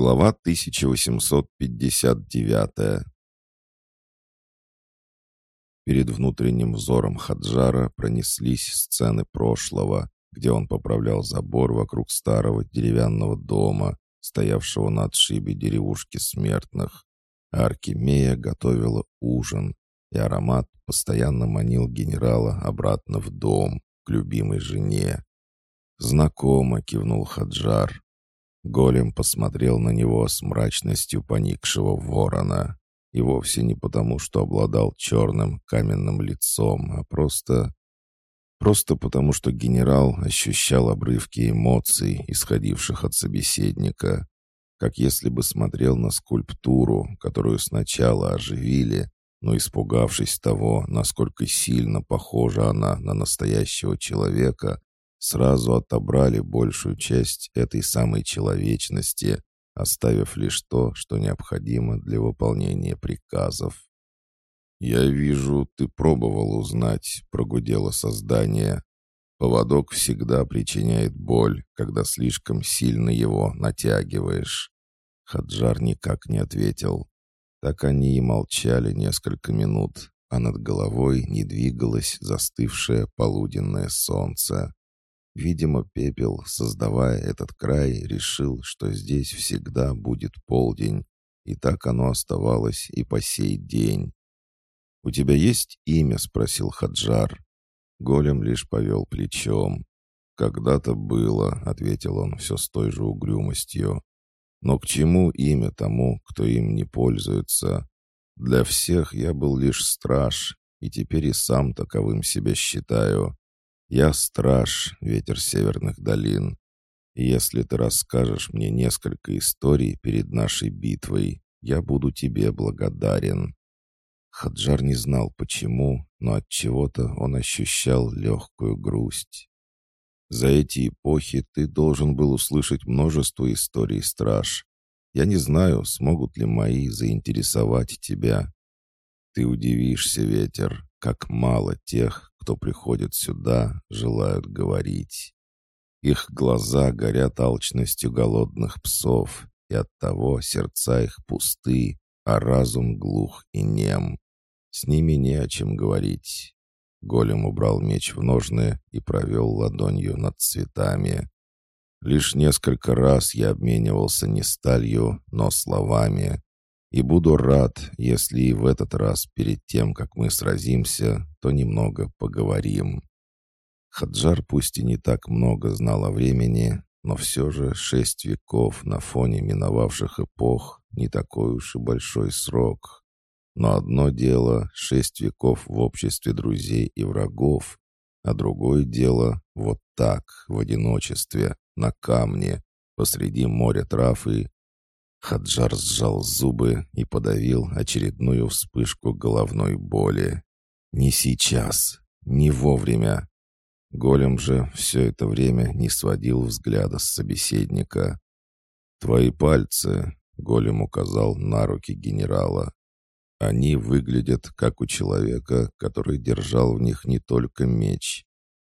Глава 1859 Перед внутренним взором Хаджара пронеслись сцены прошлого, где он поправлял забор вокруг старого деревянного дома, стоявшего на отшибе деревушки смертных. А Аркемия готовила ужин, и аромат постоянно манил генерала обратно в дом, к любимой жене. «Знакомо», — кивнул Хаджар. Голем посмотрел на него с мрачностью поникшего ворона. И вовсе не потому, что обладал черным каменным лицом, а просто... Просто потому, что генерал ощущал обрывки эмоций, исходивших от собеседника, как если бы смотрел на скульптуру, которую сначала оживили, но, испугавшись того, насколько сильно похожа она на настоящего человека, сразу отобрали большую часть этой самой человечности, оставив лишь то, что необходимо для выполнения приказов. «Я вижу, ты пробовал узнать», — прогудело создание. «Поводок всегда причиняет боль, когда слишком сильно его натягиваешь». Хаджар никак не ответил. Так они и молчали несколько минут, а над головой не двигалось застывшее полуденное солнце. Видимо, пепел, создавая этот край, решил, что здесь всегда будет полдень, и так оно оставалось и по сей день. «У тебя есть имя?» — спросил Хаджар. Голем лишь повел плечом. «Когда-то было», — ответил он все с той же угрюмостью. «Но к чему имя тому, кто им не пользуется? Для всех я был лишь страж, и теперь и сам таковым себя считаю. Я страж, ветер северных долин. И если ты расскажешь мне несколько историй перед нашей битвой, я буду тебе благодарен». Хаджар не знал почему, но от чего-то он ощущал легкую грусть. За эти эпохи ты должен был услышать множество историй, страж. Я не знаю, смогут ли мои заинтересовать тебя. Ты удивишься, ветер, как мало тех, кто приходит сюда, желают говорить. Их глаза горят алчностью голодных псов, и оттого сердца их пусты, а разум глух и нем. С ними не о чем говорить. Голем убрал меч в ножны и провел ладонью над цветами. Лишь несколько раз я обменивался не сталью, но словами, и буду рад, если и в этот раз перед тем, как мы сразимся, то немного поговорим. Хаджар пусть и не так много знал о времени, но все же шесть веков на фоне миновавших эпох не такой уж и большой срок. Но одно дело — шесть веков в обществе друзей и врагов, а другое дело — вот так, в одиночестве, на камне, посреди моря трав и Хаджар сжал зубы и подавил очередную вспышку головной боли. «Не сейчас, не вовремя». Голем же все это время не сводил взгляда с собеседника. «Твои пальцы», — голем указал на руки генерала, — «они выглядят как у человека, который держал в них не только меч.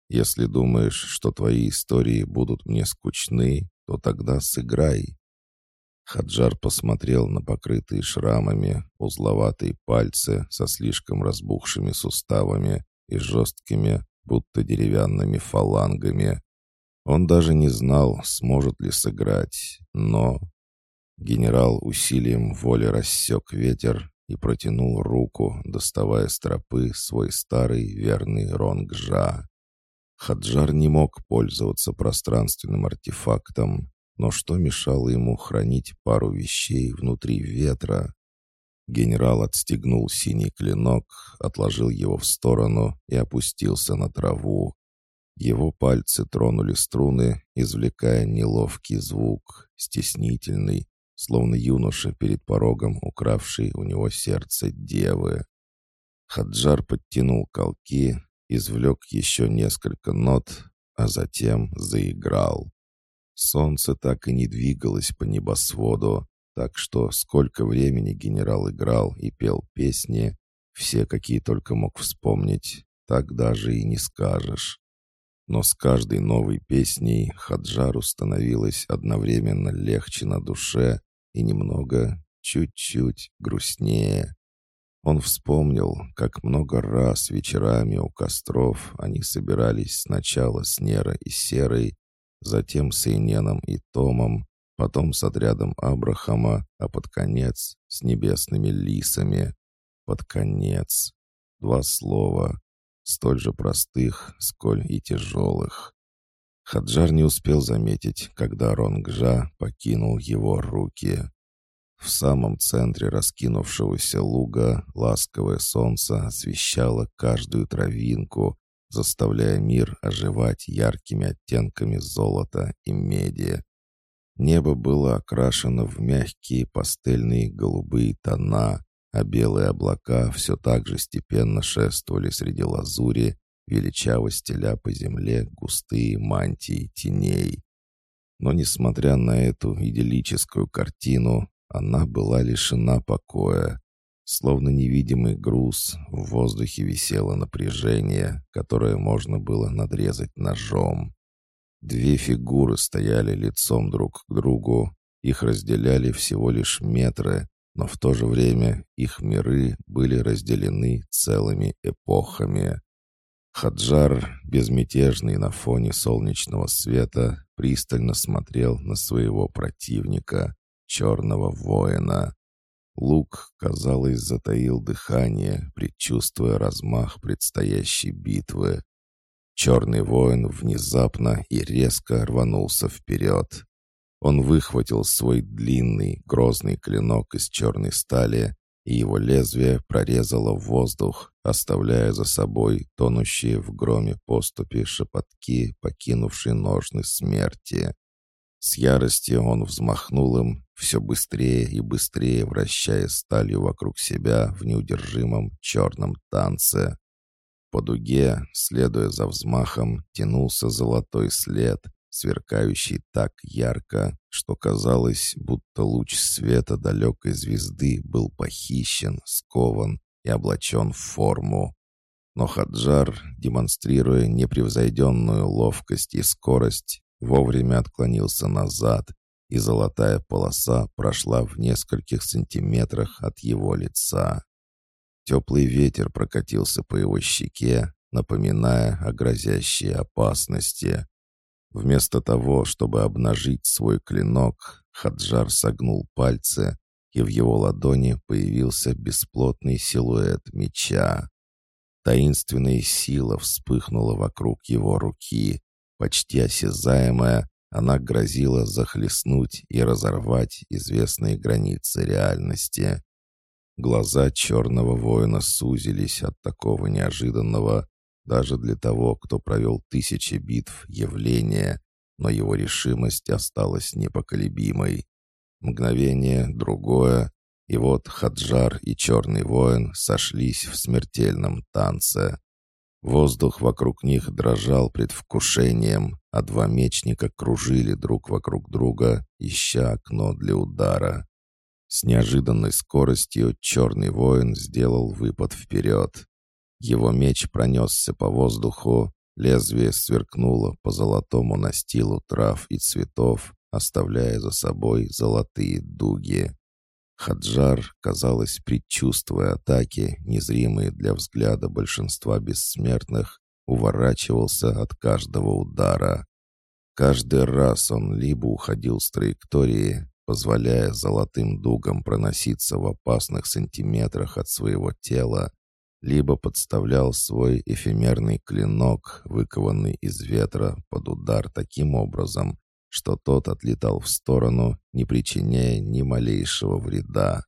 Если думаешь, что твои истории будут мне скучны, то тогда сыграй». Хаджар посмотрел на покрытые шрамами узловатые пальцы со слишком разбухшими суставами и жесткими, будто деревянными фалангами. Он даже не знал, сможет ли сыграть, но... Генерал усилием воли рассек ветер и протянул руку, доставая с тропы свой старый верный ронгжа. Хаджар не мог пользоваться пространственным артефактом, но что мешало ему хранить пару вещей внутри ветра? Генерал отстегнул синий клинок, отложил его в сторону и опустился на траву. Его пальцы тронули струны, извлекая неловкий звук, стеснительный, словно юноша перед порогом, укравший у него сердце девы. Хаджар подтянул колки, извлек еще несколько нот, а затем заиграл. Солнце так и не двигалось по небосводу, так что сколько времени генерал играл и пел песни, все, какие только мог вспомнить, так даже и не скажешь. Но с каждой новой песней Хаджару становилось одновременно легче на душе и немного, чуть-чуть грустнее. Он вспомнил, как много раз вечерами у костров они собирались сначала с Нерой и Серой, затем с Эйненом и Томом, потом с отрядом Абрахама, а под конец с небесными лисами. Под конец. Два слова, столь же простых, сколь и тяжелых. Хаджар не успел заметить, когда Ронгжа покинул его руки. В самом центре раскинувшегося луга ласковое солнце освещало каждую травинку, заставляя мир оживать яркими оттенками золота и меди. Небо было окрашено в мягкие пастельные голубые тона, а белые облака все так же степенно шествовали среди лазури, величаво стеля по земле густые мантии теней. Но, несмотря на эту идиллическую картину, она была лишена покоя. Словно невидимый груз, в воздухе висело напряжение, которое можно было надрезать ножом. Две фигуры стояли лицом друг к другу, их разделяли всего лишь метры, но в то же время их миры были разделены целыми эпохами. Хаджар, безмятежный на фоне солнечного света, пристально смотрел на своего противника черного воина. Лук, казалось, затаил дыхание, предчувствуя размах предстоящей битвы. Черный воин внезапно и резко рванулся вперед. Он выхватил свой длинный, грозный клинок из черной стали, и его лезвие прорезало воздух, оставляя за собой тонущие в громе поступи шепотки, покинувшие ножны смерти. С яростью он взмахнул им, все быстрее и быстрее вращая сталью вокруг себя в неудержимом черном танце. По дуге, следуя за взмахом, тянулся золотой след, сверкающий так ярко, что казалось, будто луч света далекой звезды был похищен, скован и облачен в форму. Но Хаджар, демонстрируя непревзойденную ловкость и скорость, вовремя отклонился назад, и золотая полоса прошла в нескольких сантиметрах от его лица. Теплый ветер прокатился по его щеке, напоминая о грозящей опасности. Вместо того, чтобы обнажить свой клинок, Хаджар согнул пальцы, и в его ладони появился бесплотный силуэт меча. Таинственная сила вспыхнула вокруг его руки, Почти осязаемая, она грозила захлестнуть и разорвать известные границы реальности. Глаза черного воина сузились от такого неожиданного, даже для того, кто провел тысячи битв, явления, но его решимость осталась непоколебимой. Мгновение, другое, и вот Хаджар и Черный воин сошлись в смертельном танце. Воздух вокруг них дрожал предвкушением, а два мечника кружили друг вокруг друга, ища окно для удара. С неожиданной скоростью черный воин сделал выпад вперед. Его меч пронесся по воздуху, лезвие сверкнуло по золотому настилу трав и цветов, оставляя за собой золотые дуги. Хаджар, казалось, предчувствуя атаки, незримые для взгляда большинства бессмертных, уворачивался от каждого удара. Каждый раз он либо уходил с траектории, позволяя золотым дугам проноситься в опасных сантиметрах от своего тела, либо подставлял свой эфемерный клинок, выкованный из ветра, под удар таким образом, что тот отлетал в сторону, не причиняя ни малейшего вреда.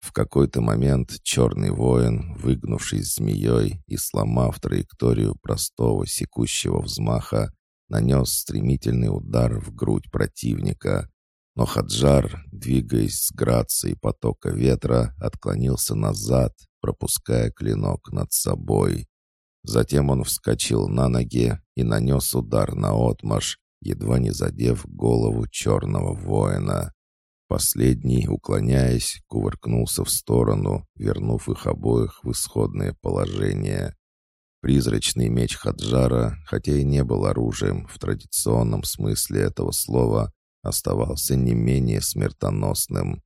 В какой-то момент черный воин, выгнувшись змеей и сломав траекторию простого секущего взмаха, нанес стремительный удар в грудь противника. Но Хаджар, двигаясь с грацией потока ветра, отклонился назад, пропуская клинок над собой. Затем он вскочил на ноги и нанес удар на отмаш, едва не задев голову черного воина. Последний, уклоняясь, кувыркнулся в сторону, вернув их обоих в исходное положение. Призрачный меч Хаджара, хотя и не был оружием в традиционном смысле этого слова, оставался не менее смертоносным.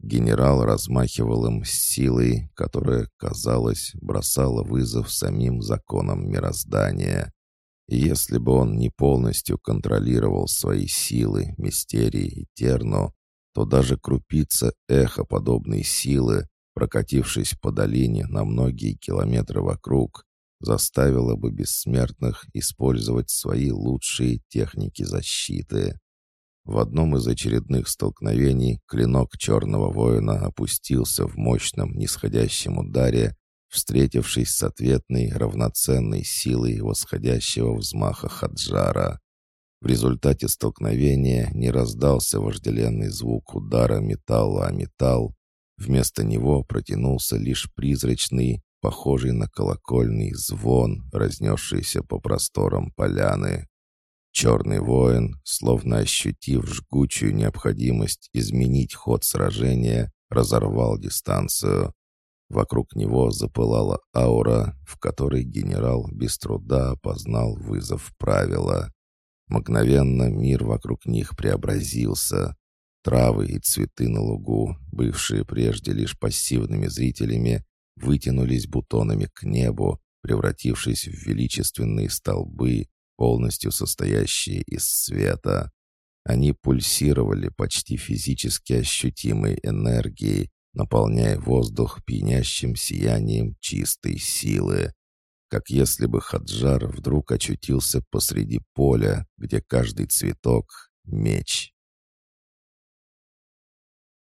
Генерал размахивал им с силой, которая, казалось, бросала вызов самим законам мироздания. Если бы он не полностью контролировал свои силы, мистерии и терну, то даже крупица эхо подобной силы, прокатившись по долине на многие километры вокруг, заставила бы бессмертных использовать свои лучшие техники защиты. В одном из очередных столкновений клинок черного воина опустился в мощном нисходящем ударе, встретившись с ответной равноценной силой восходящего взмаха Хаджара. В результате столкновения не раздался вожделенный звук удара металла о металл, вместо него протянулся лишь призрачный, похожий на колокольный звон, разнесшийся по просторам поляны. Черный воин, словно ощутив жгучую необходимость изменить ход сражения, разорвал дистанцию. Вокруг него запылала аура, в которой генерал без труда опознал вызов правила. Мгновенно мир вокруг них преобразился. Травы и цветы на лугу, бывшие прежде лишь пассивными зрителями, вытянулись бутонами к небу, превратившись в величественные столбы, полностью состоящие из света. Они пульсировали почти физически ощутимой энергией, наполняя воздух пьянящим сиянием чистой силы. Как если бы Хаджар вдруг очутился посреди поля, где каждый цветок — меч.